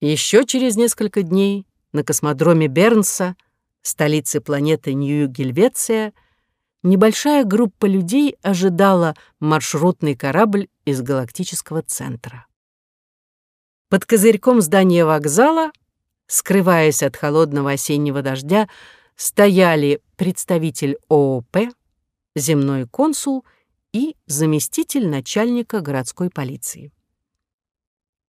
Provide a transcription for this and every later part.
Еще через несколько дней на космодроме Бернса, столице планеты Нью-Гельвеция, небольшая группа людей ожидала маршрутный корабль из галактического центра. Под козырьком здания вокзала, скрываясь от холодного осеннего дождя, стояли представитель ООП, земной консул и заместитель начальника городской полиции.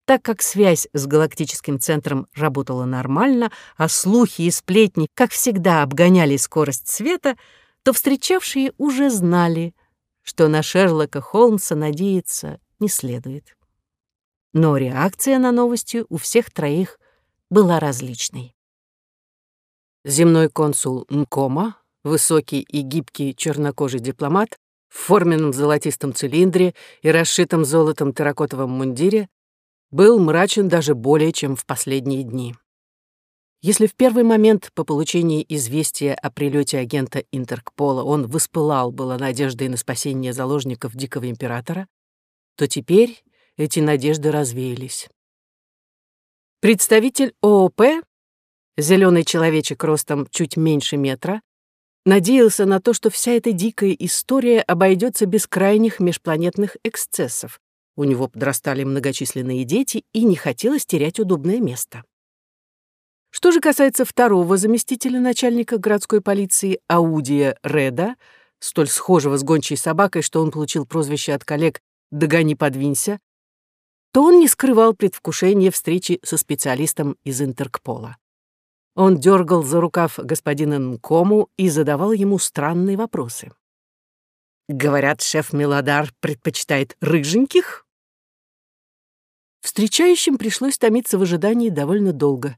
Так как связь с галактическим центром работала нормально, а слухи и сплетни, как всегда, обгоняли скорость света, то встречавшие уже знали, что на Шерлока Холмса надеяться не следует. Но реакция на новости у всех троих была различной. Земной консул Мкома, высокий и гибкий чернокожий дипломат, в форменном золотистом цилиндре и расшитом золотом терракотовом мундире, был мрачен даже более, чем в последние дни. Если в первый момент по получении известия о прилете агента Интеркпола он воспылал было надеждой на спасение заложников Дикого Императора, то теперь эти надежды развеялись. Представитель ООП, зеленый человечек ростом чуть меньше метра, надеялся на то, что вся эта дикая история обойдется без крайних межпланетных эксцессов, у него подрастали многочисленные дети, и не хотелось терять удобное место. Что же касается второго заместителя начальника городской полиции Аудия Реда, столь схожего с гончей собакой, что он получил прозвище от коллег «Догони, подвинься», то он не скрывал предвкушения встречи со специалистом из Интеркпола. Он дергал за рукав господина Нкому и задавал ему странные вопросы. «Говорят, шеф Мелодар предпочитает рыженьких?» Встречающим пришлось томиться в ожидании довольно долго,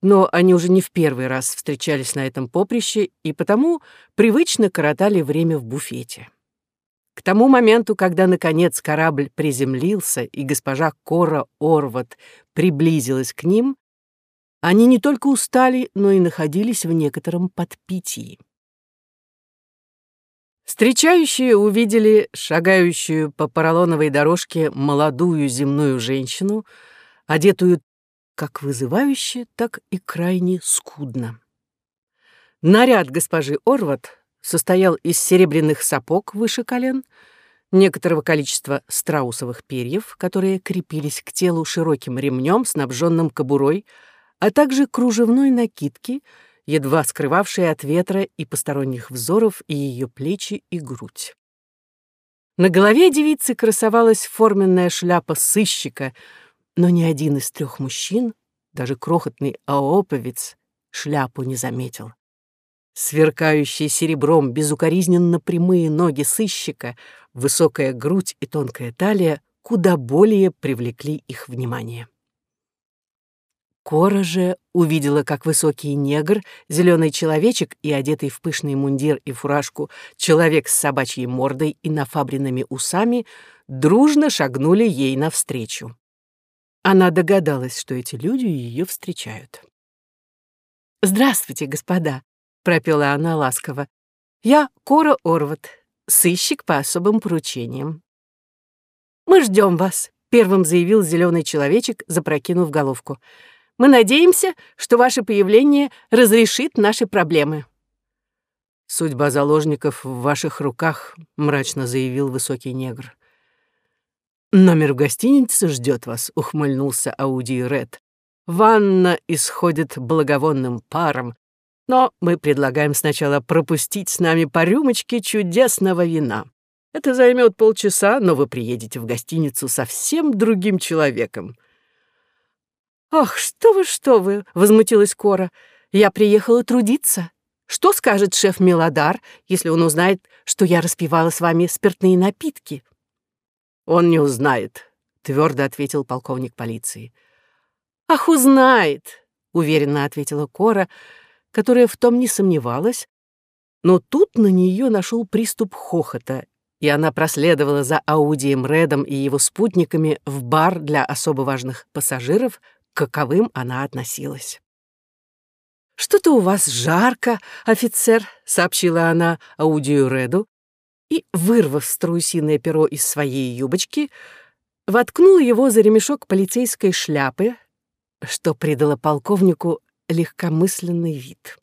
но они уже не в первый раз встречались на этом поприще и потому привычно коротали время в буфете. К тому моменту, когда, наконец, корабль приземлился и госпожа Кора Орват приблизилась к ним, они не только устали, но и находились в некотором подпитии. Встречающие увидели шагающую по поролоновой дорожке молодую земную женщину, одетую как вызывающе, так и крайне скудно. Наряд госпожи Орват состоял из серебряных сапог выше колен, некоторого количества страусовых перьев, которые крепились к телу широким ремнем, снабженным кобурой, а также кружевной накидки — едва скрывавшая от ветра и посторонних взоров и ее плечи и грудь. На голове девицы красовалась форменная шляпа сыщика, но ни один из трех мужчин, даже крохотный аоповец, шляпу не заметил. Сверкающие серебром безукоризненно прямые ноги сыщика, высокая грудь и тонкая талия куда более привлекли их внимание. Кора же увидела, как высокий негр, зеленый человечек и одетый в пышный мундир и фуражку человек с собачьей мордой и нафабренными усами дружно шагнули ей навстречу. Она догадалась, что эти люди ее встречают. «Здравствуйте, господа», — пропела она ласково. «Я Кора Орват, сыщик по особым поручениям». «Мы ждем вас», — первым заявил зеленый человечек, запрокинув головку. Надеемся, что ваше появление разрешит наши проблемы». «Судьба заложников в ваших руках», — мрачно заявил высокий негр. «Номер в гостинице ждет вас», — ухмыльнулся Ауди Ред. «Ванна исходит благовонным паром, но мы предлагаем сначала пропустить с нами по рюмочке чудесного вина. Это займет полчаса, но вы приедете в гостиницу совсем другим человеком. «Ах, что вы, что вы!» — возмутилась Кора. «Я приехала трудиться. Что скажет шеф Мелодар, если он узнает, что я распивала с вами спиртные напитки?» «Он не узнает», — твердо ответил полковник полиции. «Ах, узнает!» — уверенно ответила Кора, которая в том не сомневалась. Но тут на нее нашел приступ хохота, и она проследовала за Аудием Редом и его спутниками в бар для особо важных пассажиров, каковым она относилась. «Что-то у вас жарко, офицер», — сообщила она Аудию Реду, и, вырвав страусиное перо из своей юбочки, воткнула его за ремешок полицейской шляпы, что придало полковнику легкомысленный вид.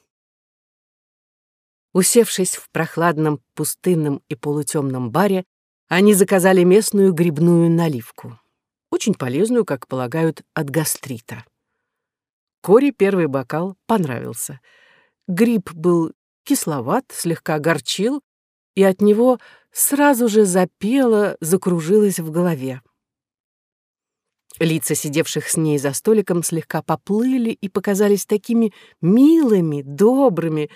Усевшись в прохладном, пустынном и полутемном баре, они заказали местную грибную наливку. Очень полезную, как полагают, от гастрита. Кори первый бокал понравился. Гриб был кисловат, слегка горчил, и от него сразу же запело, закружилось в голове. Лица сидевших с ней за столиком слегка поплыли и показались такими милыми, добрыми,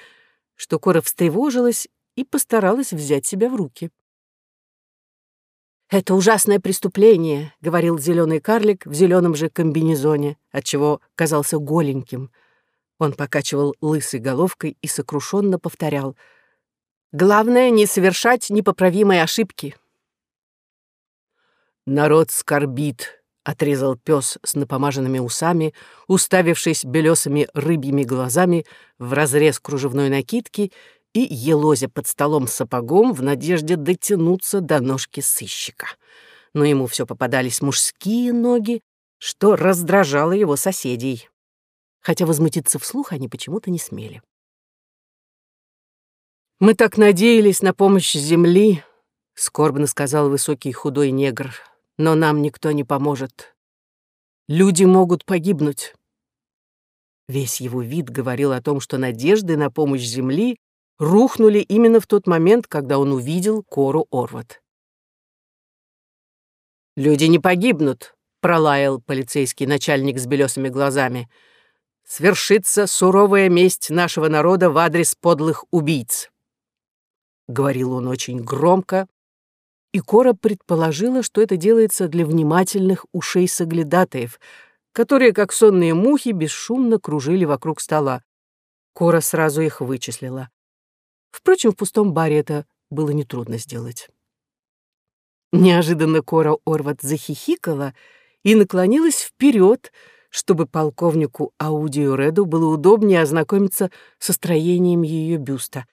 что Кора встревожилась и постаралась взять себя в руки. «Это ужасное преступление», — говорил зеленый карлик в зеленом же комбинезоне, отчего казался голеньким. Он покачивал лысой головкой и сокрушенно повторял. «Главное — не совершать непоправимой ошибки». «Народ скорбит», — отрезал пес с напомаженными усами, уставившись белесыми рыбьими глазами в разрез кружевной накидки и елозя под столом сапогом в надежде дотянуться до ножки сыщика. Но ему все попадались мужские ноги, что раздражало его соседей. Хотя возмутиться вслух они почему-то не смели. «Мы так надеялись на помощь Земли», — скорбно сказал высокий худой негр, «но нам никто не поможет. Люди могут погибнуть». Весь его вид говорил о том, что надежды на помощь Земли рухнули именно в тот момент, когда он увидел Кору Орват. «Люди не погибнут», — пролаял полицейский начальник с белесыми глазами. «Свершится суровая месть нашего народа в адрес подлых убийц». Говорил он очень громко, и Кора предположила, что это делается для внимательных ушей соглядатаев, которые, как сонные мухи, бесшумно кружили вокруг стола. Кора сразу их вычислила. Впрочем, в пустом баре это было нетрудно сделать. Неожиданно Кора Орват захихикала и наклонилась вперед, чтобы полковнику Аудио Реду было удобнее ознакомиться со строением ее бюста.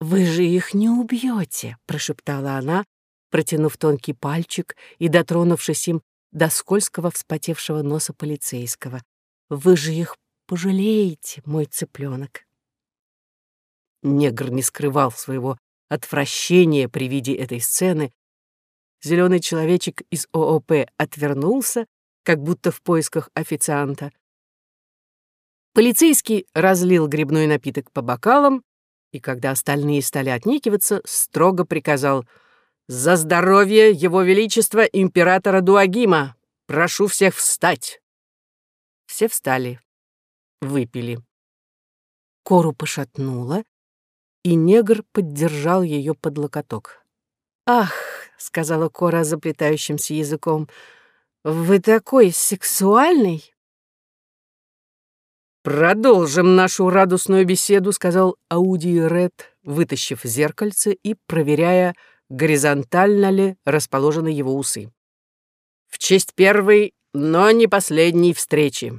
«Вы же их не убьете», — прошептала она, протянув тонкий пальчик и дотронувшись им до скользкого вспотевшего носа полицейского. «Вы же их пожалеете, мой цыпленок. Негр не скрывал своего отвращения при виде этой сцены. Зеленый человечек из ООП отвернулся, как будто в поисках официанта. Полицейский разлил грибной напиток по бокалам, и когда остальные стали отнекиваться, строго приказал «За здоровье Его Величества императора Дуагима! Прошу всех встать!» Все встали, выпили. Кору пошатнула, и негр поддержал ее под локоток. «Ах!» — сказала Кора заплетающимся языком. «Вы такой сексуальный!» «Продолжим нашу радостную беседу», — сказал Ауди Ред, вытащив зеркальце и проверяя, горизонтально ли расположены его усы. «В честь первой, но не последней встречи».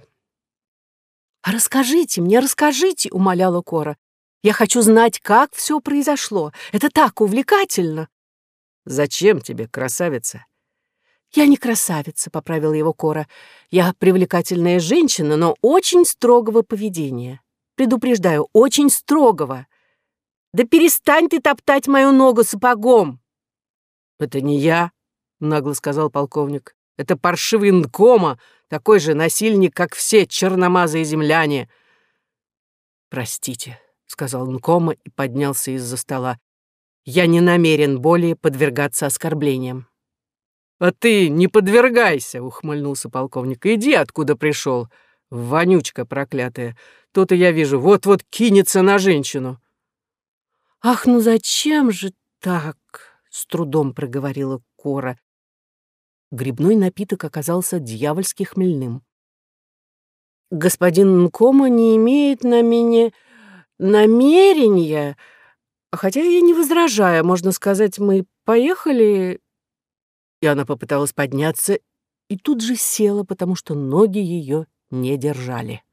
«Расскажите мне, расскажите», — умоляла Кора. Я хочу знать, как все произошло. Это так увлекательно. Зачем тебе, красавица? Я не красавица, поправила его Кора. Я привлекательная женщина, но очень строгого поведения. Предупреждаю, очень строгого. Да перестань ты топтать мою ногу сапогом. Это не я, нагло сказал полковник. Это паршивый Нкома, такой же насильник, как все черномазые земляне. Простите, — сказал Нкома и поднялся из-за стола. «Я не намерен более подвергаться оскорблениям». «А ты не подвергайся», — ухмыльнулся полковник. «Иди, откуда пришел, вонючка проклятая. То-то я вижу, вот-вот кинется на женщину». «Ах, ну зачем же так?» — с трудом проговорила Кора. Грибной напиток оказался дьявольски хмельным. «Господин Нкома не имеет на меня...» намерения, хотя я не возражаю, можно сказать, мы поехали...» И она попыталась подняться и тут же села, потому что ноги ее не держали.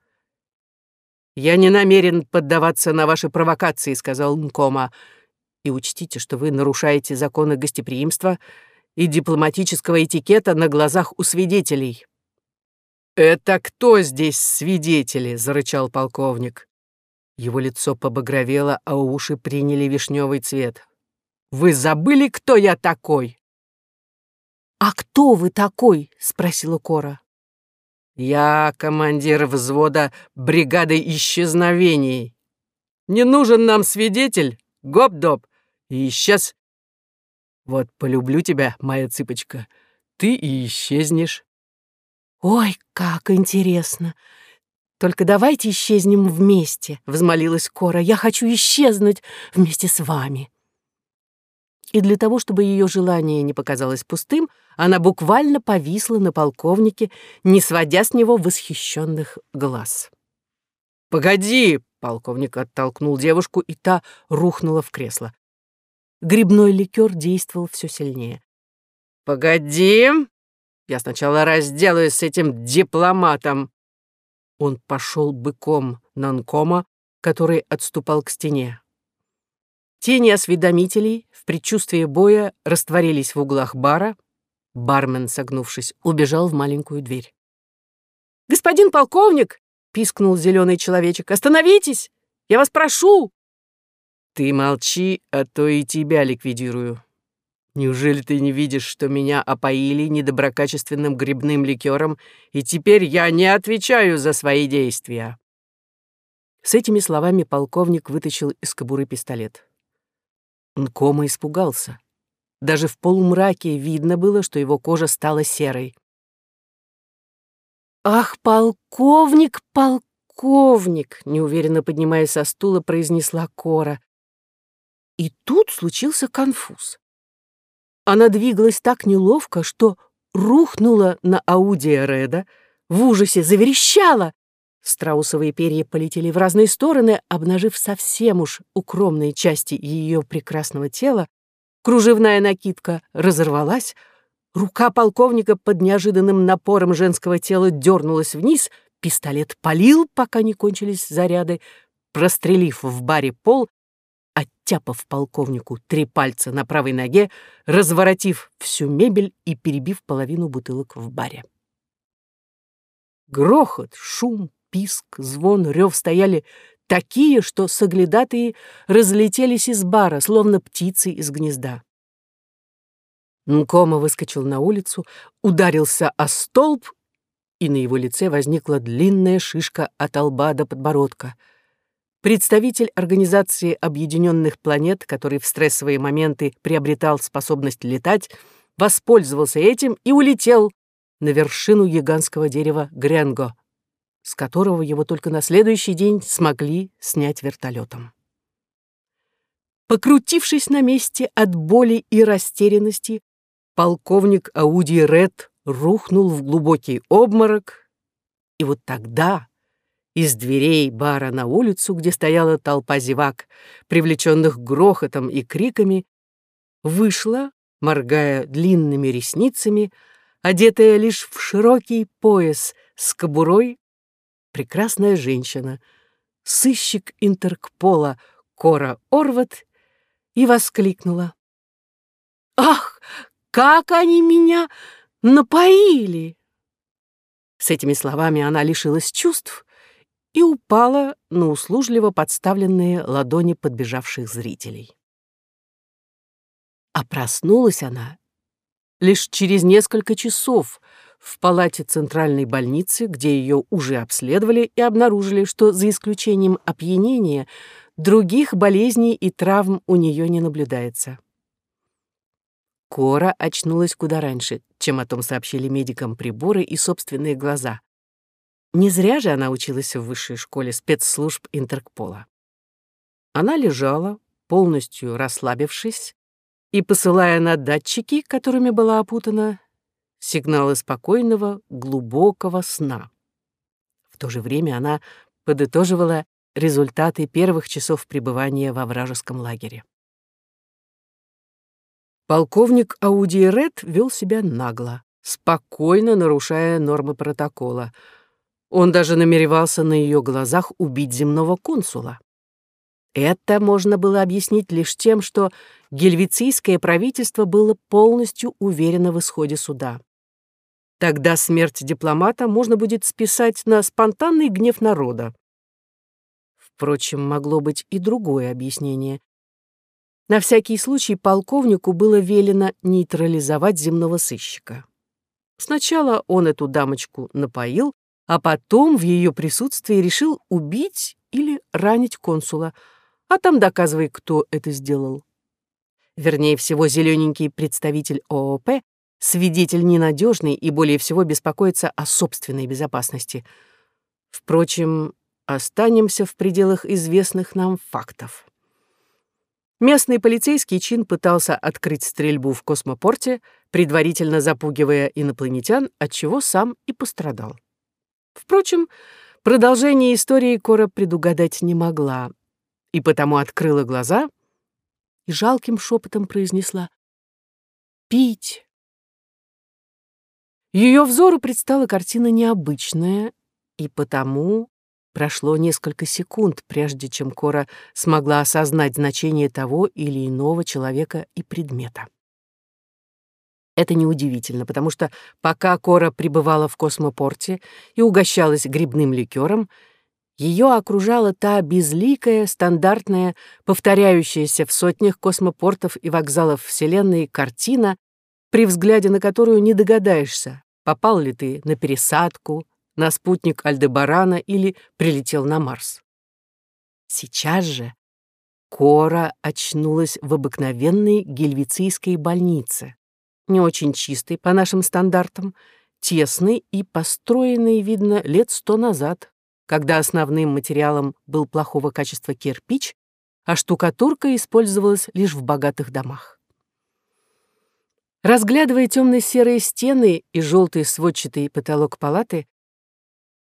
«Я не намерен поддаваться на ваши провокации», — сказал Нкома. «И учтите, что вы нарушаете законы гостеприимства и дипломатического этикета на глазах у свидетелей». «Это кто здесь свидетели?» — зарычал полковник. Его лицо побагровело, а уши приняли вишневый цвет. «Вы забыли, кто я такой?» «А кто вы такой?» — спросила Кора. «Я командир взвода бригады исчезновений. Не нужен нам свидетель, гоп-доп, и исчез. Вот полюблю тебя, моя цыпочка, ты и исчезнешь». «Ой, как интересно! Только давайте исчезнем вместе», — взмолилась Кора. «Я хочу исчезнуть вместе с вами». И для того, чтобы ее желание не показалось пустым, она буквально повисла на полковнике, не сводя с него восхищенных глаз. «Погоди!» — полковник оттолкнул девушку, и та рухнула в кресло. Грибной ликер действовал все сильнее. «Погоди! Я сначала разделаюсь с этим дипломатом!» Он пошел быком на Нкома, который отступал к стене. Тени осведомителей в предчувствии боя растворились в углах бара. Бармен, согнувшись, убежал в маленькую дверь. «Господин полковник!» — пискнул зеленый человечек. «Остановитесь! Я вас прошу!» «Ты молчи, а то и тебя ликвидирую. Неужели ты не видишь, что меня опоили недоброкачественным грибным ликером, и теперь я не отвечаю за свои действия?» С этими словами полковник вытащил из кобуры пистолет. Нкома испугался. Даже в полумраке видно было, что его кожа стала серой. «Ах, полковник, полковник!» — неуверенно поднимаясь со стула, произнесла Кора. И тут случился конфуз. Она двигалась так неловко, что рухнула на Ауди Реда, в ужасе заверещала, Страусовые перья полетели в разные стороны, обнажив совсем уж укромные части ее прекрасного тела. Кружевная накидка разорвалась, рука полковника под неожиданным напором женского тела дернулась вниз, пистолет палил, пока не кончились заряды, прострелив в баре пол, оттяпав полковнику три пальца на правой ноге, разворотив всю мебель и перебив половину бутылок в баре. Грохот, шум, писк, звон, рев стояли такие, что соглядатые разлетелись из бара, словно птицы из гнезда. Нкома выскочил на улицу, ударился о столб, и на его лице возникла длинная шишка от лба до подбородка. Представитель Организации Объединенных Планет, который в стрессовые моменты приобретал способность летать, воспользовался этим и улетел на вершину гигантского дерева Гренго, с которого его только на следующий день смогли снять вертолетом. Покрутившись на месте от боли и растерянности, полковник Ауди Ред рухнул в глубокий обморок, и вот тогда из дверей бара на улицу, где стояла толпа зевак, привлеченных грохотом и криками, вышла, моргая длинными ресницами, одетая лишь в широкий пояс с кобурой прекрасная женщина, сыщик Интеркпола Кора Орват, и воскликнула. «Ах, как они меня напоили!» С этими словами она лишилась чувств и упала на услужливо подставленные ладони подбежавших зрителей. А проснулась она лишь через несколько часов в палате центральной больницы, где ее уже обследовали и обнаружили, что за исключением опьянения других болезней и травм у нее не наблюдается. Кора очнулась куда раньше, чем о том сообщили медикам приборы и собственные глаза. Не зря же она училась в высшей школе спецслужб Интерпола. Она лежала, полностью расслабившись, и посылая на датчики, которыми была опутана, сигналы спокойного, глубокого сна. В то же время она подытоживала результаты первых часов пребывания во вражеском лагере. Полковник Ауди Ред вел себя нагло, спокойно нарушая нормы протокола. Он даже намеревался на ее глазах убить земного консула. Это можно было объяснить лишь тем, что гельвицийское правительство было полностью уверено в исходе суда. Тогда смерть дипломата можно будет списать на спонтанный гнев народа. Впрочем, могло быть и другое объяснение. На всякий случай полковнику было велено нейтрализовать земного сыщика. Сначала он эту дамочку напоил, а потом в ее присутствии решил убить или ранить консула, а там доказывай, кто это сделал. Вернее всего, зелененький представитель ООП, свидетель ненадежный и более всего беспокоится о собственной безопасности. Впрочем, останемся в пределах известных нам фактов. Местный полицейский чин пытался открыть стрельбу в космопорте, предварительно запугивая инопланетян, от чего сам и пострадал. Впрочем, продолжение истории Кора предугадать не могла, и потому открыла глаза и жалким шепотом произнесла «Пить». Ее взору предстала картина необычная, и потому Прошло несколько секунд, прежде чем Кора смогла осознать значение того или иного человека и предмета. Это неудивительно, потому что пока Кора пребывала в космопорте и угощалась грибным ликером, ее окружала та безликая, стандартная, повторяющаяся в сотнях космопортов и вокзалов Вселенной картина, при взгляде на которую не догадаешься, попал ли ты на пересадку, на спутник Альдебарана или прилетел на Марс. Сейчас же Кора очнулась в обыкновенной гельвицийской больнице, не очень чистой по нашим стандартам, тесной и построенной, видно, лет сто назад, когда основным материалом был плохого качества кирпич, а штукатурка использовалась лишь в богатых домах. Разглядывая темно-серые стены и желтый сводчатый потолок палаты,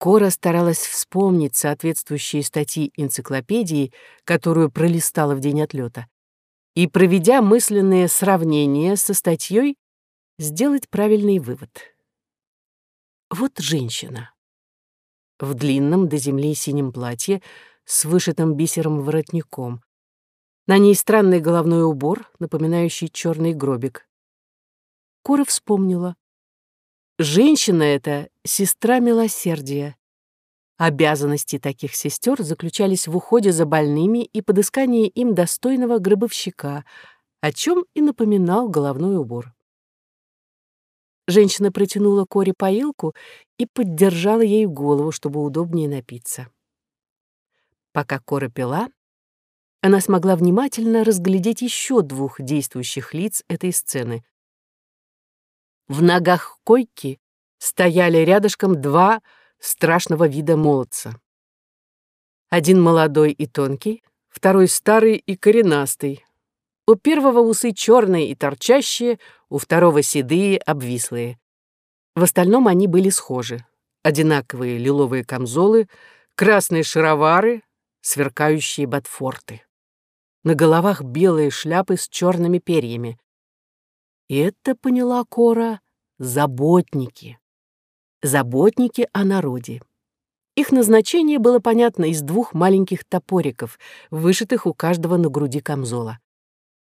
Кора старалась вспомнить соответствующие статьи энциклопедии, которую пролистала в день отлета, и, проведя мысленное сравнение со статьей, сделать правильный вывод. Вот женщина. В длинном до земли синем платье с вышитым бисером воротником. На ней странный головной убор, напоминающий черный гробик. Кора вспомнила. Женщина эта — сестра милосердия. Обязанности таких сестер заключались в уходе за больными и подыскании им достойного гробовщика, о чем и напоминал головной убор. Женщина протянула Коре поилку и поддержала ей голову, чтобы удобнее напиться. Пока Кора пила, она смогла внимательно разглядеть еще двух действующих лиц этой сцены. В ногах койки стояли рядышком два страшного вида молодца. Один молодой и тонкий, второй старый и коренастый. У первого усы черные и торчащие, у второго седые, обвислые. В остальном они были схожи. Одинаковые лиловые камзолы, красные шаровары, сверкающие ботфорты. На головах белые шляпы с черными перьями. И это, поняла Кора, заботники. Заботники о народе. Их назначение было понятно из двух маленьких топориков, вышитых у каждого на груди камзола.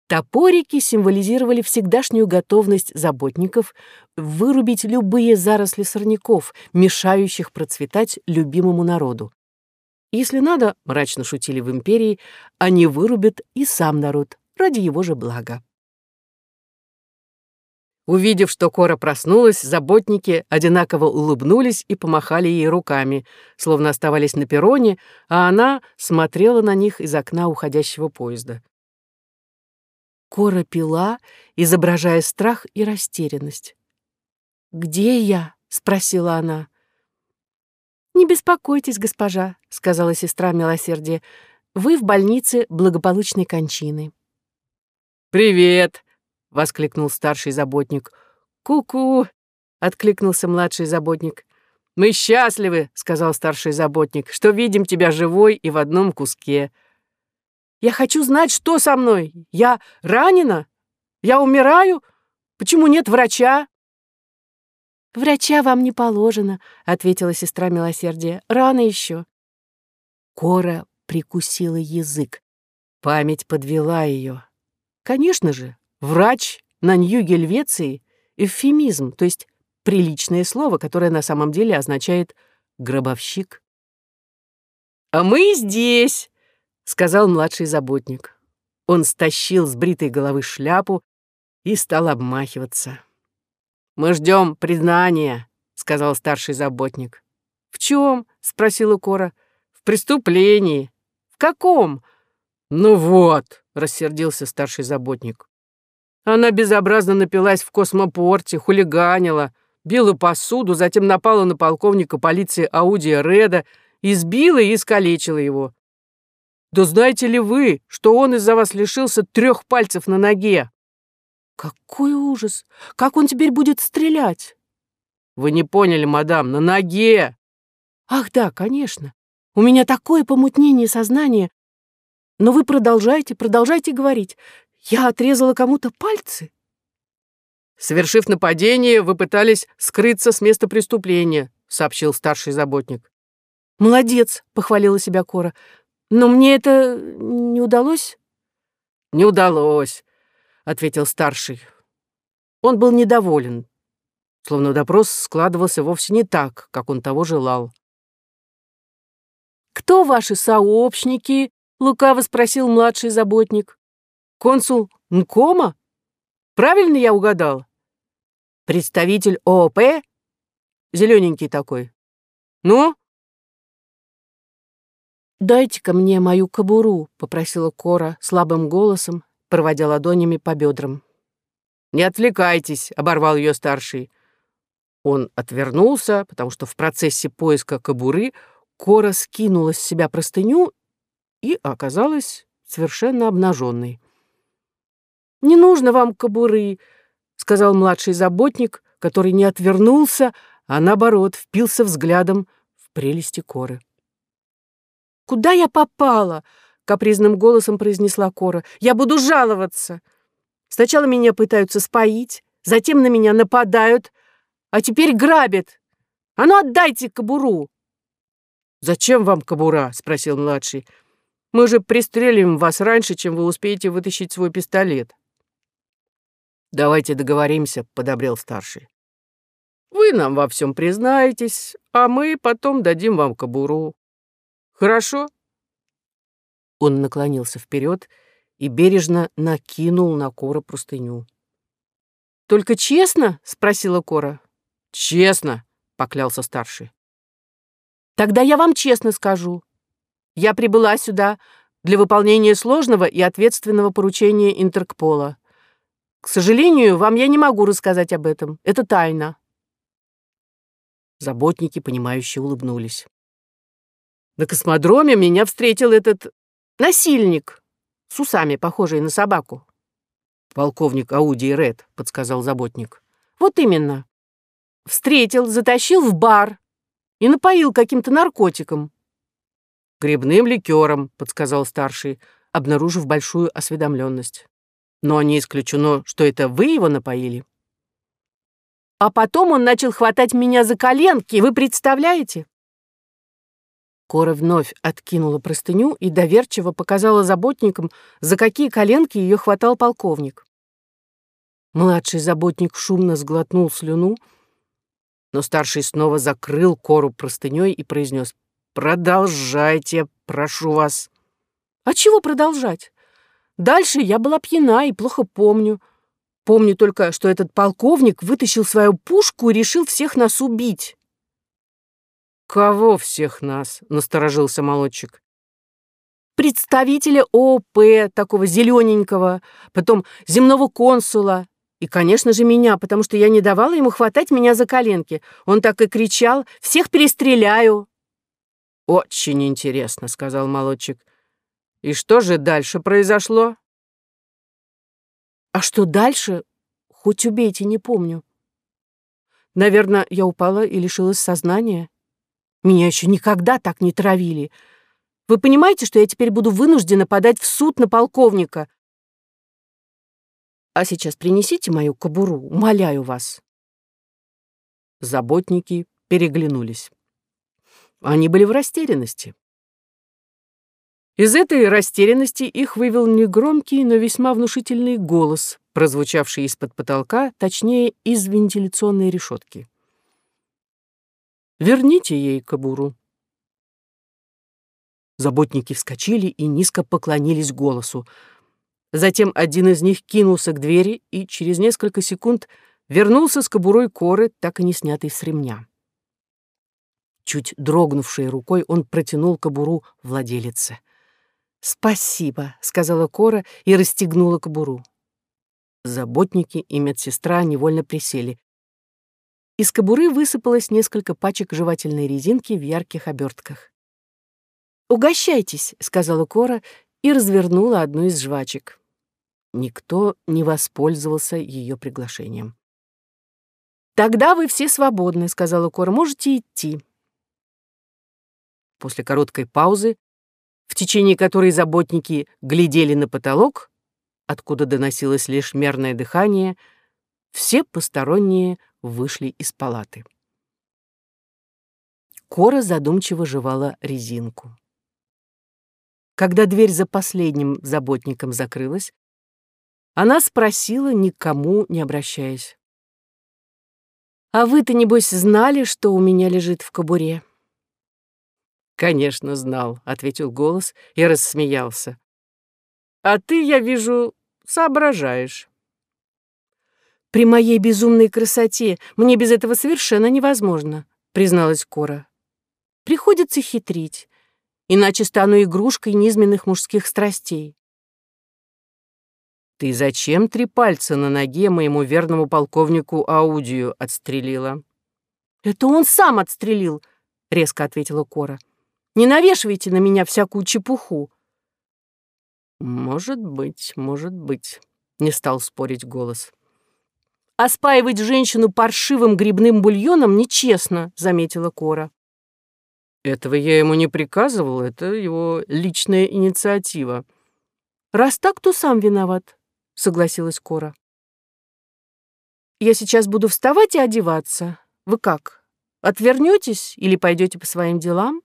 Топорики символизировали всегдашнюю готовность заботников вырубить любые заросли сорняков, мешающих процветать любимому народу. Если надо, мрачно шутили в империи, они вырубят и сам народ ради его же блага. Увидев, что Кора проснулась, заботники одинаково улыбнулись и помахали ей руками, словно оставались на перроне, а она смотрела на них из окна уходящего поезда. Кора пила, изображая страх и растерянность. «Где я?» — спросила она. «Не беспокойтесь, госпожа», — сказала сестра милосердия. «Вы в больнице благополучной кончины». «Привет!» — воскликнул старший заботник. «Ку-ку!» — откликнулся младший заботник. «Мы счастливы», — сказал старший заботник, «что видим тебя живой и в одном куске». «Я хочу знать, что со мной. Я ранена? Я умираю? Почему нет врача?» «Врача вам не положено», — ответила сестра милосердия. «Рано еще». Кора прикусила язык. Память подвела ее. Конечно же, Врач на Нью-Гельвеции — эвфемизм, то есть приличное слово, которое на самом деле означает «гробовщик». «А мы здесь», — сказал младший заботник. Он стащил с бритой головы шляпу и стал обмахиваться. «Мы ждем признания», — сказал старший заботник. «В чем?» — спросила Кора. «В преступлении». «В каком?» «Ну вот», — рассердился старший заботник. Она безобразно напилась в космопорте, хулиганила, била посуду, затем напала на полковника полиции Аудия Реда, избила и искалечила его. Да знаете ли вы, что он из-за вас лишился трех пальцев на ноге? Какой ужас! Как он теперь будет стрелять? Вы не поняли, мадам, на ноге! Ах да, конечно. У меня такое помутнение сознания. Но вы продолжайте, продолжайте говорить. Я отрезала кому-то пальцы. Совершив нападение, вы пытались скрыться с места преступления, сообщил старший заботник. Молодец, похвалила себя Кора. Но мне это не удалось? Не удалось, ответил старший. Он был недоволен, словно допрос складывался вовсе не так, как он того желал. «Кто ваши сообщники?» — лукаво спросил младший заботник. «Консул Нкома? Правильно я угадал?» «Представитель ООП? Зелененький такой. Ну?» «Дайте-ка мне мою кобуру», — попросила Кора слабым голосом, проводя ладонями по бедрам. «Не отвлекайтесь», — оборвал ее старший. Он отвернулся, потому что в процессе поиска кобуры Кора скинула с себя простыню и оказалась совершенно обнаженной. «Не нужно вам кобуры», — сказал младший заботник, который не отвернулся, а наоборот впился взглядом в прелести Коры. «Куда я попала?» — капризным голосом произнесла Кора. «Я буду жаловаться. Сначала меня пытаются споить, затем на меня нападают, а теперь грабят. А ну отдайте кобуру!» «Зачем вам кобура?» — спросил младший. «Мы же пристрелим вас раньше, чем вы успеете вытащить свой пистолет». «Давайте договоримся», — подобрел старший. «Вы нам во всем признаетесь, а мы потом дадим вам кобуру. Хорошо?» Он наклонился вперед и бережно накинул на Кора простыню. «Только честно?» — спросила Кора. «Честно», — поклялся старший. «Тогда я вам честно скажу. Я прибыла сюда для выполнения сложного и ответственного поручения Интеркпола. К сожалению, вам я не могу рассказать об этом. Это тайна». Заботники, понимающие, улыбнулись. На космодроме меня встретил этот насильник с усами, похожий на собаку. Полковник Ауди Ред, подсказал заботник. Вот именно. Встретил, затащил в бар и напоил каким-то наркотиком. Грибным ликером, подсказал старший, обнаружив большую осведомленность. Но не исключено, что это вы его напоили. А потом он начал хватать меня за коленки, вы представляете? Кора вновь откинула простыню и доверчиво показала заботникам, за какие коленки ее хватал полковник. Младший заботник шумно сглотнул слюну, но старший снова закрыл Кору простыней и произнес «Продолжайте, прошу вас». «А чего продолжать? Дальше я была пьяна и плохо помню. Помню только, что этот полковник вытащил свою пушку и решил всех нас убить». «Кого всех нас?» — насторожился молодчик. «Представителя ОП, такого зелененького, потом земного консула, и, конечно же, меня, потому что я не давала ему хватать меня за коленки. Он так и кричал «Всех перестреляю!» «Очень интересно», — сказал молодчик. «И что же дальше произошло?» «А что дальше? Хоть убейте, не помню. Наверное, я упала и лишилась сознания. Меня еще никогда так не травили. Вы понимаете, что я теперь буду вынуждена подать в суд на полковника? А сейчас принесите мою кобуру, умоляю вас. Заботники переглянулись. Они были в растерянности. Из этой растерянности их вывел негромкий, но весьма внушительный голос, прозвучавший из-под потолка, точнее, из вентиляционной решетки. «Верните ей кобуру». Заботники вскочили и низко поклонились голосу. Затем один из них кинулся к двери и через несколько секунд вернулся с кобурой коры, так и не снятой с ремня. Чуть дрогнувшей рукой он протянул кобуру владелице. «Спасибо», — сказала Кора и расстегнула кобуру. Заботники и медсестра невольно присели. Из кобуры высыпалось несколько пачек жевательной резинки в ярких обертках. «Угощайтесь», — сказала Кора и развернула одну из жвачек. Никто не воспользовался ее приглашением. «Тогда вы все свободны», — сказала Кора. «Можете идти». После короткой паузы в течение которой заботники глядели на потолок, откуда доносилось лишь мерное дыхание, все посторонние вышли из палаты. Кора задумчиво жевала резинку. Когда дверь за последним заботником закрылась, она спросила, никому не обращаясь. «А вы-то, небось, знали, что у меня лежит в кобуре?» «Конечно, знал», — ответил голос и рассмеялся. «А ты, я вижу, соображаешь». «При моей безумной красоте мне без этого совершенно невозможно», — призналась Кора. «Приходится хитрить, иначе стану игрушкой низменных мужских страстей». «Ты зачем три пальца на ноге моему верному полковнику Аудию отстрелила?» «Это он сам отстрелил», — резко ответила Кора. Не навешивайте на меня всякую чепуху». «Может быть, может быть», — не стал спорить голос. «А спаивать женщину паршивым грибным бульоном нечестно», — заметила Кора. «Этого я ему не приказывал, это его личная инициатива». «Раз так, то сам виноват», — согласилась Кора. «Я сейчас буду вставать и одеваться. Вы как, отвернетесь или пойдете по своим делам?»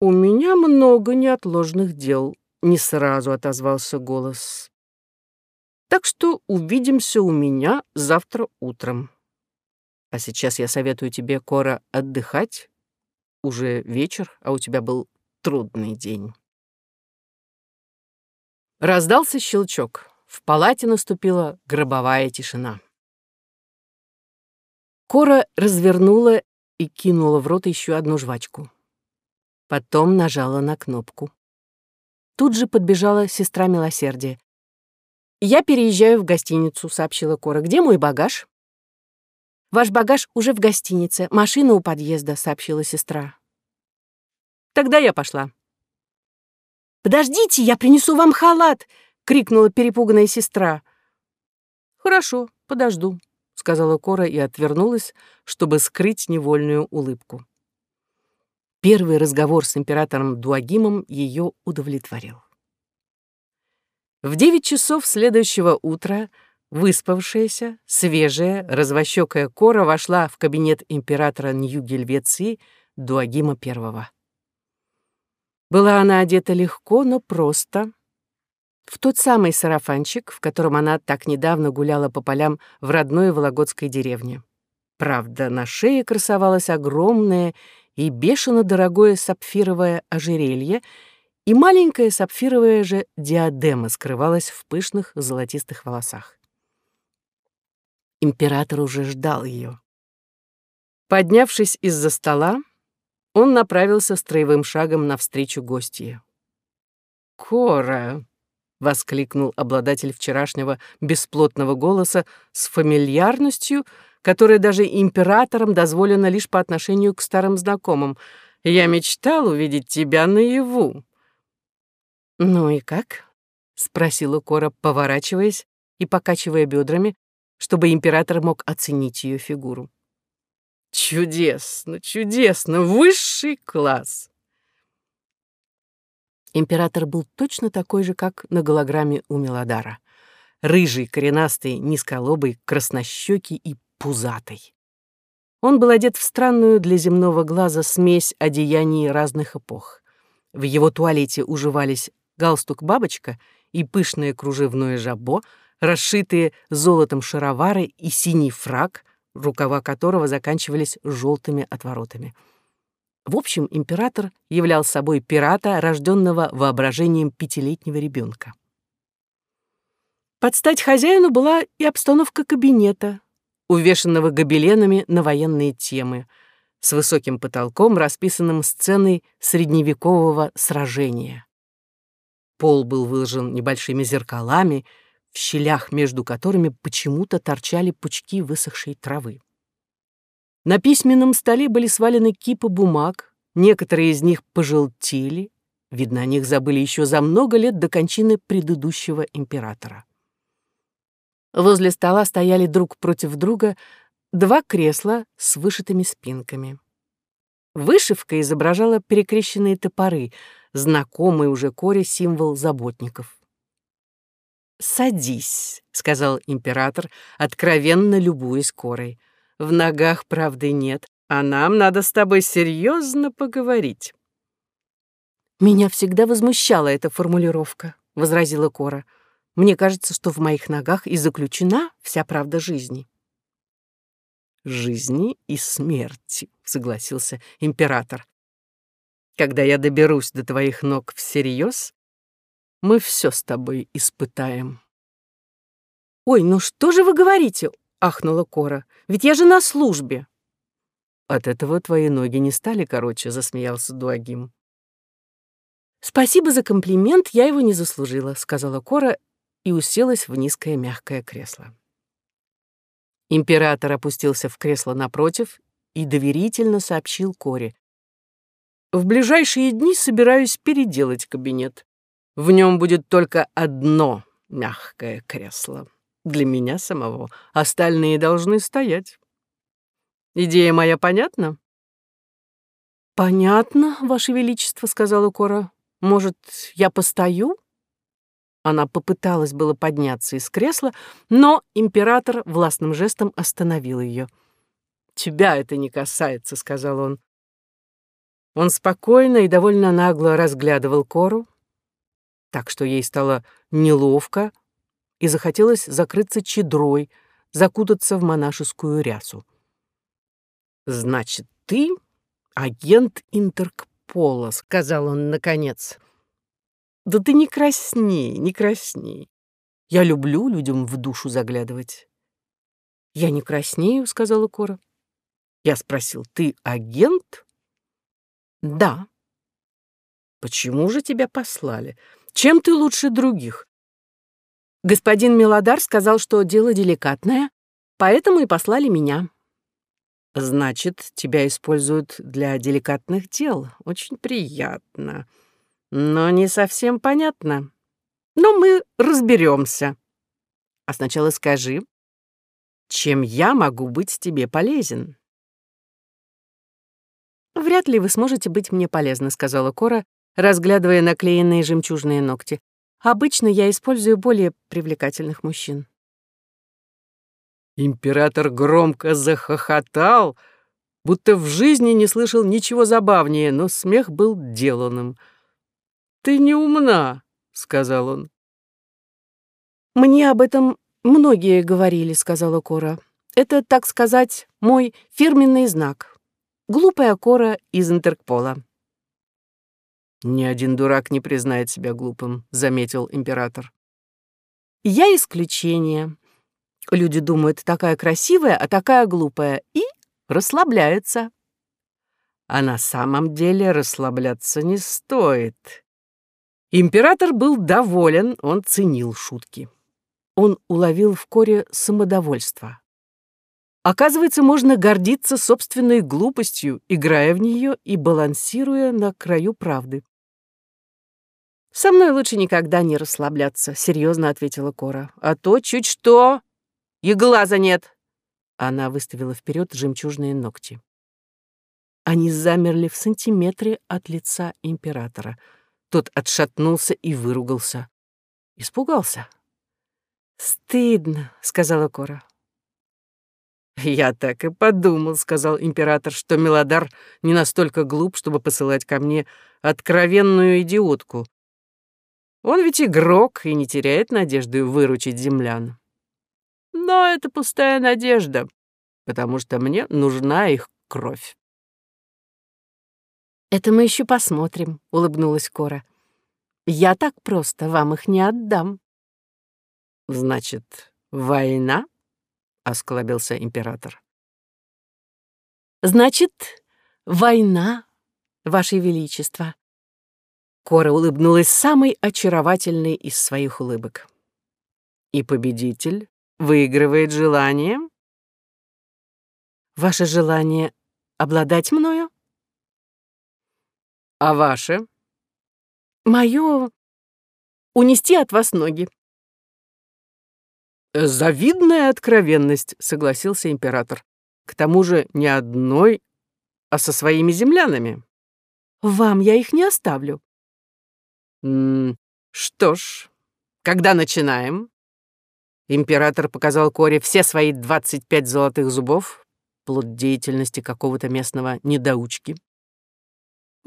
«У меня много неотложных дел», — не сразу отозвался голос. «Так что увидимся у меня завтра утром. А сейчас я советую тебе, Кора, отдыхать. Уже вечер, а у тебя был трудный день». Раздался щелчок. В палате наступила гробовая тишина. Кора развернула и кинула в рот еще одну жвачку. Потом нажала на кнопку. Тут же подбежала сестра милосердия. «Я переезжаю в гостиницу», — сообщила Кора. «Где мой багаж?» «Ваш багаж уже в гостинице. Машина у подъезда», — сообщила сестра. «Тогда я пошла». «Подождите, я принесу вам халат!» — крикнула перепуганная сестра. «Хорошо, подожду», — сказала Кора и отвернулась, чтобы скрыть невольную улыбку. Первый разговор с императором Дуагимом ее удовлетворил. В девять часов следующего утра выспавшаяся, свежая, развощекая Кора вошла в кабинет императора Нью-Гельвеции Дуагима I. Была она одета легко, но просто, в тот самый сарафанчик, в котором она так недавно гуляла по полям в родной Вологодской деревне. Правда, на шее красовалась огромная и бешено дорогое сапфировое ожерелье, и маленькая сапфировая же диадема скрывалась в пышных золотистых волосах. Император уже ждал ее. Поднявшись из-за стола, он направился строевым шагом навстречу гостье. «Кора!» — воскликнул обладатель вчерашнего бесплотного голоса с фамильярностью — которое даже императорам дозволено лишь по отношению к старым знакомым. Я мечтал увидеть тебя наяву». «Ну и как?» — спросила Кора, поворачиваясь и покачивая бедрами, чтобы император мог оценить ее фигуру. «Чудесно, чудесно! Высший класс!» Император был точно такой же, как на голограмме у Мелодара. Рыжий, коренастый, низколобый, краснощекий и пузатый. Он был одет в странную для земного глаза смесь одеяний разных эпох. В его туалете уживались галстук-бабочка и пышное кружевное жабо, расшитые золотом шаровары и синий фрак, рукава которого заканчивались желтыми отворотами. В общем, император являл собой пирата, рожденного воображением пятилетнего ребенка. Под стать хозяину была и обстановка кабинета, увешанного гобеленами на военные темы, с высоким потолком, расписанным сценой средневекового сражения. Пол был выложен небольшими зеркалами, в щелях между которыми почему-то торчали пучки высохшей травы. На письменном столе были свалены кипы бумаг, некоторые из них пожелтели, видно, о них забыли еще за много лет до кончины предыдущего императора. Возле стола стояли друг против друга два кресла с вышитыми спинками. Вышивка изображала перекрещенные топоры, знакомый уже Коре символ заботников. «Садись», — сказал император, откровенно любуясь Корой. В ногах правды нет, а нам надо с тобой серьезно поговорить. Меня всегда возмущала эта формулировка, возразила Кора. Мне кажется, что в моих ногах и заключена вся правда жизни. Жизни и смерти, согласился император. Когда я доберусь до твоих ног всерьез, мы все с тобой испытаем. Ой, ну что же вы говорите? ахнула Кора. «Ведь я же на службе!» «От этого твои ноги не стали короче», — засмеялся Дуагим. «Спасибо за комплимент, я его не заслужила», — сказала Кора и уселась в низкое мягкое кресло. Император опустился в кресло напротив и доверительно сообщил Коре. «В ближайшие дни собираюсь переделать кабинет. В нем будет только одно мягкое кресло» для меня самого. Остальные должны стоять. Идея моя понятна? Понятно, Ваше Величество, сказала Кора. Может, я постою? Она попыталась было подняться из кресла, но император властным жестом остановил ее. «Тебя это не касается», — сказал он. Он спокойно и довольно нагло разглядывал Кору, так что ей стало неловко, и захотелось закрыться чедрой, закутаться в монашескую рясу. «Значит, ты агент Интерпола», — сказал он наконец. «Да ты не красней, не красней. Я люблю людям в душу заглядывать». «Я не краснею», — сказала Кора. Я спросил, «Ты агент?» «Да». «Почему же тебя послали? Чем ты лучше других? Господин Милодар сказал, что дело деликатное, поэтому и послали меня. Значит, тебя используют для деликатных дел. Очень приятно. Но не совсем понятно. Но мы разберемся. А сначала скажи, чем я могу быть тебе полезен? «Вряд ли вы сможете быть мне полезны», — сказала Кора, разглядывая наклеенные жемчужные ногти. Обычно я использую более привлекательных мужчин. Император громко захохотал, будто в жизни не слышал ничего забавнее, но смех был деланным. «Ты не умна», — сказал он. «Мне об этом многие говорили», — сказала Кора. «Это, так сказать, мой фирменный знак. Глупая Кора из Интерпола». «Ни один дурак не признает себя глупым», — заметил император. «Я исключение. Люди думают, такая красивая, а такая глупая, и расслабляются». А на самом деле расслабляться не стоит. Император был доволен, он ценил шутки. Он уловил в коре самодовольство. Оказывается, можно гордиться собственной глупостью, играя в нее и балансируя на краю правды. «Со мной лучше никогда не расслабляться», — серьезно ответила Кора. «А то чуть что, и глаза нет». Она выставила вперед жемчужные ногти. Они замерли в сантиметре от лица императора. Тот отшатнулся и выругался. Испугался. «Стыдно», — сказала Кора. «Я так и подумал», — сказал император, «что Мелодар не настолько глуп, чтобы посылать ко мне откровенную идиотку. Он ведь игрок и не теряет надежды выручить землян. Но это пустая надежда, потому что мне нужна их кровь». «Это мы еще посмотрим», — улыбнулась Кора. «Я так просто вам их не отдам». «Значит, война?» — осклабился император. «Значит, война, Ваше Величество». Кора улыбнулась самой очаровательной из своих улыбок. «И победитель выигрывает желание?» «Ваше желание обладать мною?» «А ваше?» «Мое унести от вас ноги». «Завидная откровенность», — согласился император. «К тому же не одной, а со своими землянами». «Вам я их не оставлю». «М -м, «Что ж, когда начинаем?» Император показал Коре все свои двадцать пять золотых зубов, плод деятельности какого-то местного недоучки.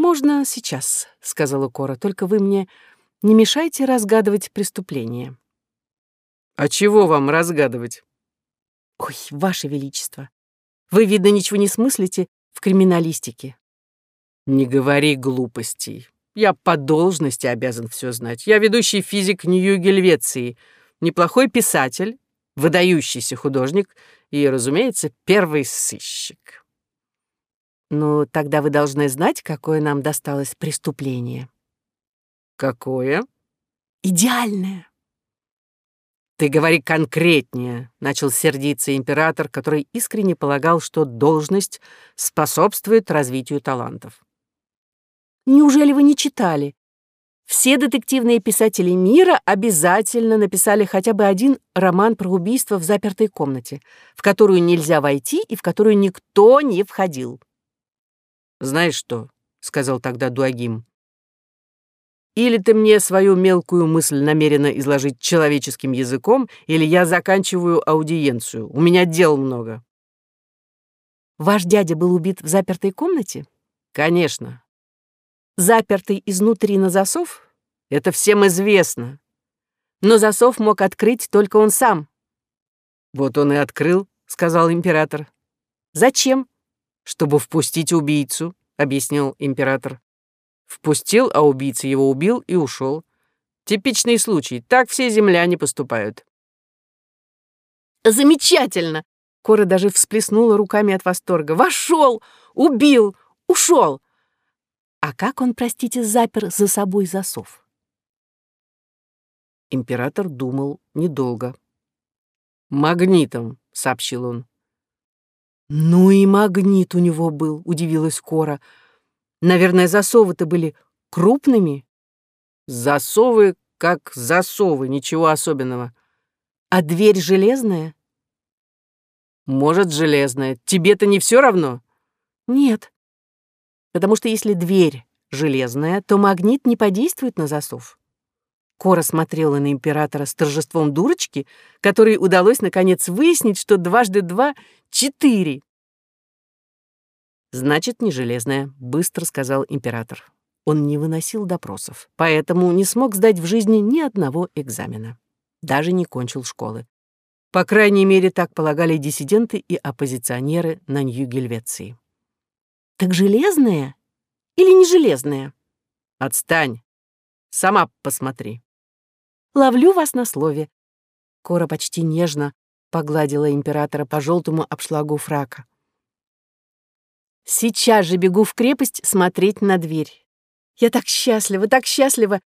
«Можно сейчас», — сказала Кора, — «только вы мне не мешайте разгадывать преступление». А чего вам разгадывать? Ой, ваше величество, вы, видно, ничего не смыслите в криминалистике. Не говори глупостей. Я по должности обязан все знать. Я ведущий физик Нью-Гельвеции, неплохой писатель, выдающийся художник и, разумеется, первый сыщик. Ну, тогда вы должны знать, какое нам досталось преступление. Какое? Идеальное. «Ты говори конкретнее», — начал сердиться император, который искренне полагал, что должность способствует развитию талантов. «Неужели вы не читали? Все детективные писатели мира обязательно написали хотя бы один роман про убийство в запертой комнате, в которую нельзя войти и в которую никто не входил». «Знаешь что?» — сказал тогда Дуагим. Или ты мне свою мелкую мысль намерена изложить человеческим языком, или я заканчиваю аудиенцию. У меня дел много. Ваш дядя был убит в запертой комнате? Конечно. Запертый изнутри на засов? Это всем известно. Но засов мог открыть только он сам. Вот он и открыл, сказал император. Зачем? Чтобы впустить убийцу, объяснил император. Впустил, а убийца его убил и ушел. Типичный случай. Так все земляне поступают. Замечательно! Кора даже всплеснула руками от восторга. Вошел, убил, ушел. А как он, простите, запер за собой засов? Император думал недолго. «Магнитом», — сообщил он. «Ну и магнит у него был», — удивилась Кора. Наверное, засовы-то были крупными. Засовы как засовы, ничего особенного. А дверь железная? Может, железная. Тебе-то не все равно? Нет. Потому что если дверь железная, то магнит не подействует на засов. Кора смотрела на императора с торжеством дурочки, которой удалось наконец выяснить, что дважды два — четыре. «Значит, не железная», — быстро сказал император. Он не выносил допросов, поэтому не смог сдать в жизни ни одного экзамена. Даже не кончил школы. По крайней мере, так полагали диссиденты и оппозиционеры на Нью-Гельвеции. «Так железная или не железная?» «Отстань. Сама посмотри». «Ловлю вас на слове». Кора почти нежно погладила императора по желтому обшлагу фрака. Сейчас же бегу в крепость смотреть на дверь. Я так счастлива, так счастлива.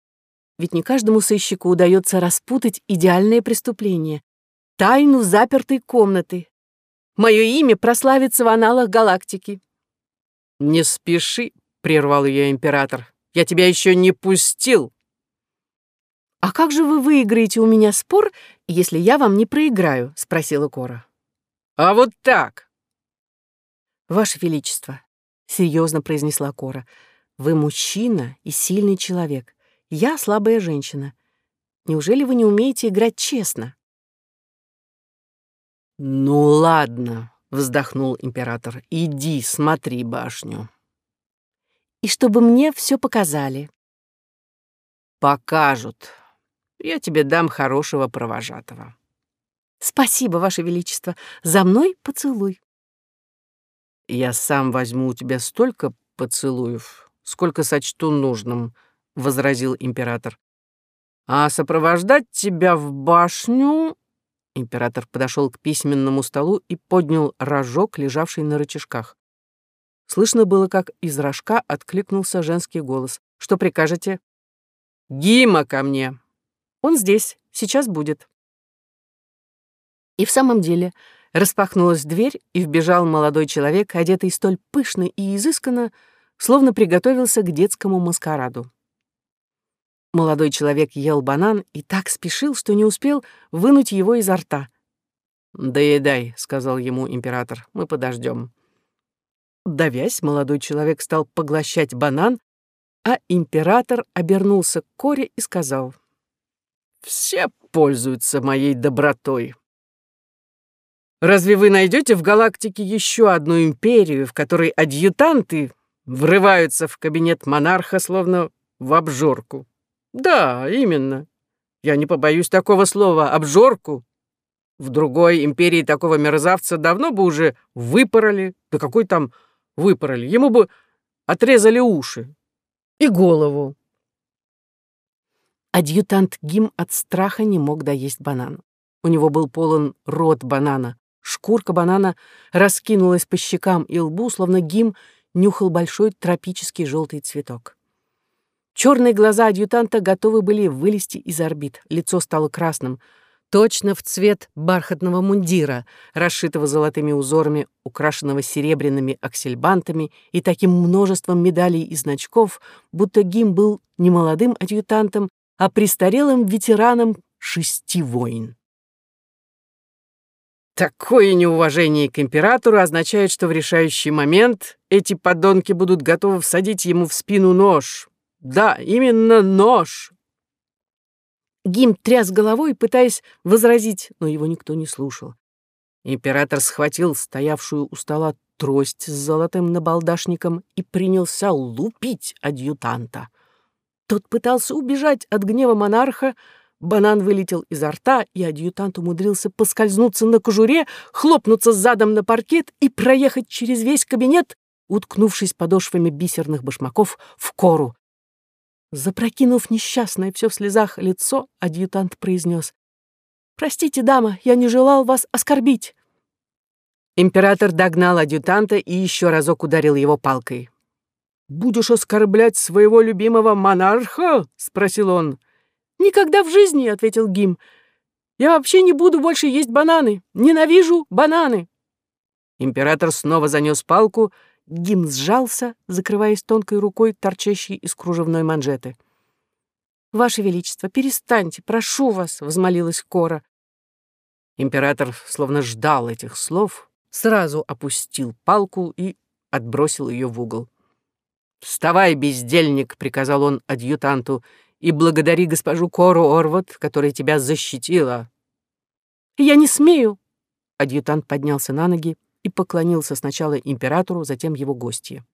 Ведь не каждому сыщику удается распутать идеальное преступление. Тайну запертой комнаты. Мое имя прославится в аналах галактики. «Не спеши», — прервал ее император. «Я тебя еще не пустил». «А как же вы выиграете у меня спор, если я вам не проиграю?» — спросила Кора. «А вот так. «Ваше Величество», — серьезно произнесла Кора, — «вы мужчина и сильный человек. Я слабая женщина. Неужели вы не умеете играть честно?» «Ну ладно», — вздохнул император. «Иди, смотри башню». «И чтобы мне все показали». «Покажут. Я тебе дам хорошего провожатого». «Спасибо, Ваше Величество. За мной поцелуй». «Я сам возьму у тебя столько поцелуев, сколько сочту нужным», — возразил император. «А сопровождать тебя в башню...» Император подошел к письменному столу и поднял рожок, лежавший на рычажках. Слышно было, как из рожка откликнулся женский голос. «Что прикажете?» «Гима ко мне!» «Он здесь, сейчас будет». И в самом деле распахнулась дверь, и вбежал молодой человек, одетый столь пышно и изысканно, словно приготовился к детскому маскараду. Молодой человек ел банан и так спешил, что не успел вынуть его изо рта. «Доедай», — сказал ему император, — «мы подождем». Давясь, молодой человек стал поглощать банан, а император обернулся к Коре и сказал, «Все пользуются моей добротой. Разве вы найдете в галактике еще одну империю, в которой адъютанты врываются в кабинет монарха, словно в обжорку?» Да, именно. Я не побоюсь такого слова «обжорку». В другой империи такого мерзавца давно бы уже выпороли. Да какой там выпороли? Ему бы отрезали уши и голову. Адъютант Гим от страха не мог доесть банан. У него был полон рот банана. Шкурка банана раскинулась по щекам и лбу, словно Гим нюхал большой тропический желтый цветок. Черные глаза адъютанта готовы были вылезти из орбит. Лицо стало красным, точно в цвет бархатного мундира, расшитого золотыми узорами, украшенного серебряными аксельбантами и таким множеством медалей и значков, будто Гим был не молодым адъютантом, а престарелым ветераном шести войн. Такое неуважение к императору означает, что в решающий момент эти подонки будут готовы всадить ему в спину нож, да, именно нож. Гим тряс головой, пытаясь возразить, но его никто не слушал. Император схватил стоявшую у стола трость с золотым набалдашником и принялся лупить адъютанта. Тот пытался убежать от гнева монарха, банан вылетел изо рта, и адъютант умудрился поскользнуться на кожуре, хлопнуться задом на паркет и проехать через весь кабинет, уткнувшись подошвами бисерных башмаков в кору. Запрокинув несчастное все в слезах лицо, адъютант произнес. «Простите, дама, я не желал вас оскорбить». Император догнал адъютанта и еще разок ударил его палкой. «Будешь оскорблять своего любимого монарха?» — спросил он. «Никогда в жизни», — ответил Гим. «Я вообще не буду больше есть бананы. Ненавижу бананы». Император снова занес палку — Гим сжался, закрываясь тонкой рукой, торчащей из кружевной манжеты. «Ваше Величество, перестаньте, прошу вас!» — взмолилась Кора. Император, словно ждал этих слов, сразу опустил палку и отбросил ее в угол. «Вставай, бездельник!» — приказал он адъютанту, «и благодари госпожу Кору Орвот, которая тебя защитила». «Я не смею!» Адъютант поднялся на ноги и поклонился сначала императору, затем его гостье.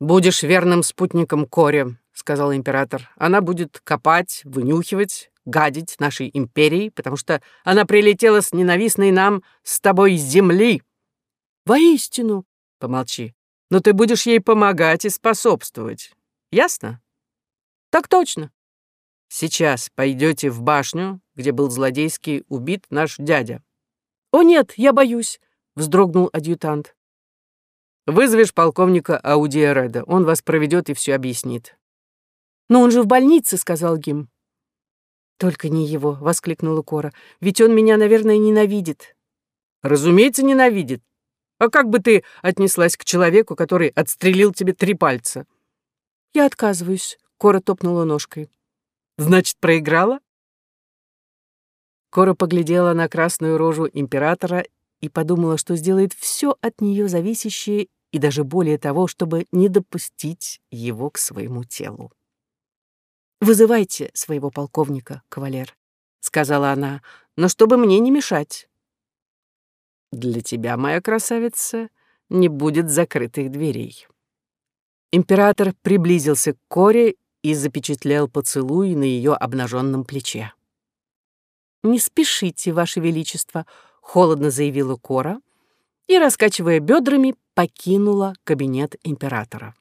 «Будешь верным спутником Коре», — сказал император. «Она будет копать, вынюхивать, гадить нашей империи, потому что она прилетела с ненавистной нам с тобой земли». «Воистину», — помолчи, «но ты будешь ей помогать и способствовать. Ясно?» «Так точно». «Сейчас пойдете в башню, где был злодейский убит наш дядя. «О нет, я боюсь», — вздрогнул адъютант. «Вызовешь полковника Аудия Реда, он вас проведет и все объяснит». «Но он же в больнице», — сказал Гим. «Только не его», — воскликнула Кора, «ведь он меня, наверное, ненавидит». «Разумеется, ненавидит. А как бы ты отнеслась к человеку, который отстрелил тебе три пальца?» «Я отказываюсь», — Кора топнула ножкой. «Значит, проиграла?» Кора поглядела на красную рожу императора и подумала, что сделает все от нее зависящее и даже более того, чтобы не допустить его к своему телу. «Вызывайте своего полковника, кавалер», — сказала она, — «но чтобы мне не мешать». Для тебя, моя красавица, не будет закрытых дверей. Император приблизился к Коре и запечатлел поцелуй на ее обнаженном плече. «Не спешите, Ваше Величество», — холодно заявила Кора и, раскачивая бедрами, покинула кабинет императора.